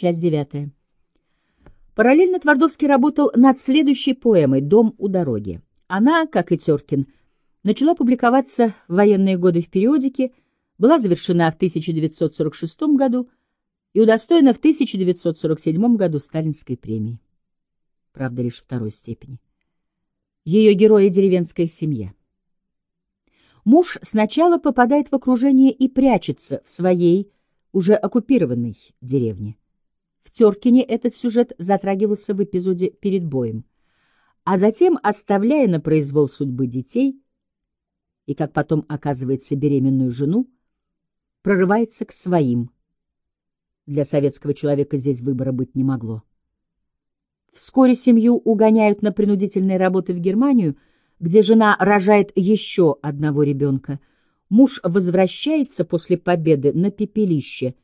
Часть девятая. Параллельно Твардовский работал над следующей поэмой «Дом у дороги». Она, как и Теркин, начала публиковаться в военные годы в периодике, была завершена в 1946 году и удостоена в 1947 году Сталинской премии. Правда, лишь второй степени. Ее герои — деревенская семья. Муж сначала попадает в окружение и прячется в своей, уже оккупированной деревне. В Теркине этот сюжет затрагивался в эпизоде «Перед боем», а затем, оставляя на произвол судьбы детей и, как потом оказывается, беременную жену, прорывается к своим. Для советского человека здесь выбора быть не могло. Вскоре семью угоняют на принудительные работы в Германию, где жена рожает еще одного ребенка. Муж возвращается после победы на пепелище.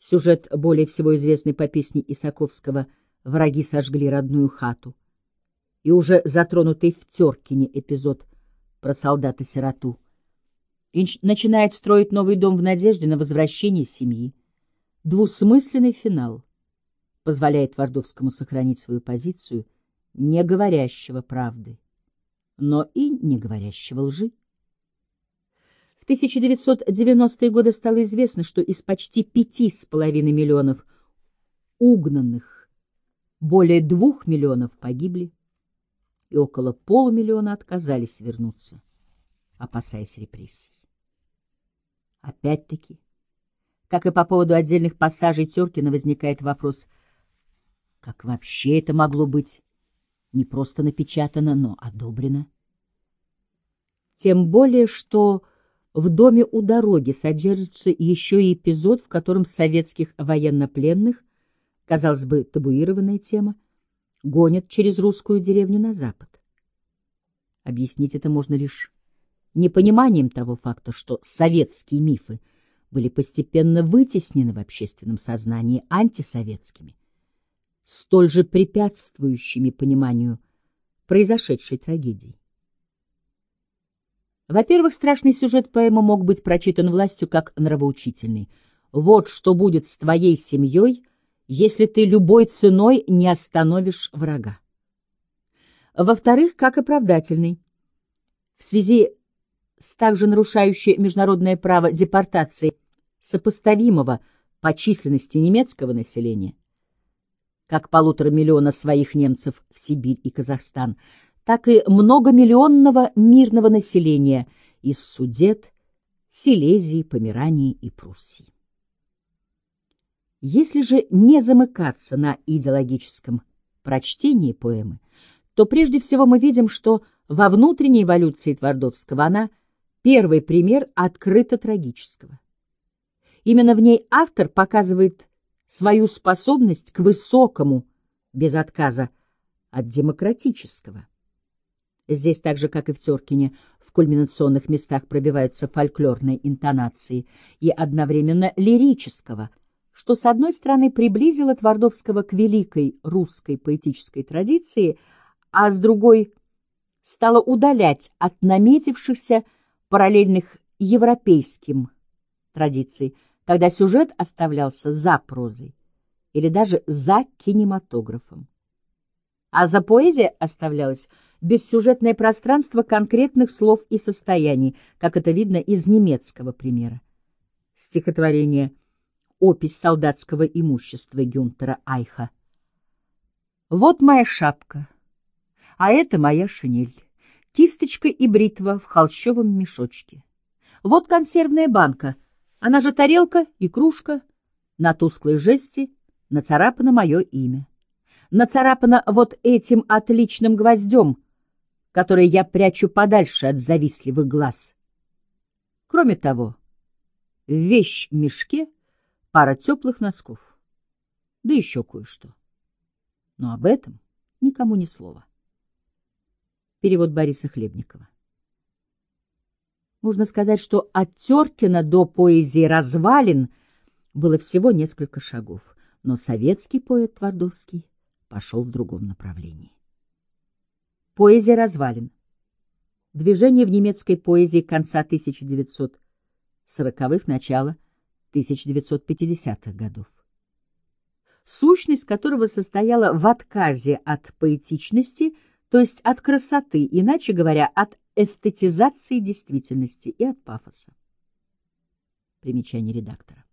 Сюжет, более всего известный по песне Исаковского «Враги сожгли родную хату». И уже затронутый в Теркине эпизод про солдата-сироту. И начинает строить новый дом в надежде на возвращение семьи. Двусмысленный финал — позволяет Твардовскому сохранить свою позицию не говорящего правды, но и не говорящего лжи. В 1990-е годы стало известно, что из почти пяти с половиной миллионов угнанных более двух миллионов погибли, и около полумиллиона отказались вернуться, опасаясь репрессий. Опять-таки, как и по поводу отдельных пассажей Теркина, возникает вопрос – как вообще это могло быть не просто напечатано, но одобрено? Тем более, что в доме у дороги содержится еще и эпизод, в котором советских военнопленных, казалось бы, табуированная тема, гонят через русскую деревню на запад. Объяснить это можно лишь непониманием того факта, что советские мифы были постепенно вытеснены в общественном сознании антисоветскими столь же препятствующими пониманию произошедшей трагедии. Во-первых, страшный сюжет поэмы мог быть прочитан властью как нравоучительный. Вот что будет с твоей семьей, если ты любой ценой не остановишь врага. Во-вторых, как оправдательный. В связи с также нарушающей международное право депортации сопоставимого по численности немецкого населения, как полутора миллиона своих немцев в Сибирь и Казахстан, так и многомиллионного мирного населения из Судет, Силезии, Померании и Пруссии. Если же не замыкаться на идеологическом прочтении поэмы, то прежде всего мы видим, что во внутренней эволюции Твардовского она первый пример открыто трагического. Именно в ней автор показывает свою способность к высокому, без отказа от демократического. Здесь, так же, как и в Теркине, в кульминационных местах пробиваются фольклорные интонации и одновременно лирического, что, с одной стороны, приблизило Твардовского к великой русской поэтической традиции, а с другой стало удалять от наметившихся параллельных европейским традиций – когда сюжет оставлялся за прозой или даже за кинематографом. А за поэзией оставлялось бессюжетное пространство конкретных слов и состояний, как это видно из немецкого примера. Стихотворение «Опись солдатского имущества» Гюнтера Айха. «Вот моя шапка, а это моя шинель, кисточка и бритва в холщовом мешочке. Вот консервная банка — она же тарелка и кружка. На тусклой жести нацарапано мое имя. Нацарапано вот этим отличным гвоздем, который я прячу подальше от завистливых глаз. Кроме того, в вещь-мешке пара теплых носков. Да еще кое-что. Но об этом никому ни слова. Перевод Бориса Хлебникова. Можно сказать, что от Теркина до поэзии «Развалин» было всего несколько шагов, но советский поэт Твардовский пошел в другом направлении. Поэзия «Развалин» — движение в немецкой поэзии конца 1940-х, начала 1950-х годов. сущность которого состояла в отказе от поэтичности, то есть от красоты, иначе говоря, от эстетизации действительности и от пафоса. Примечание редактора.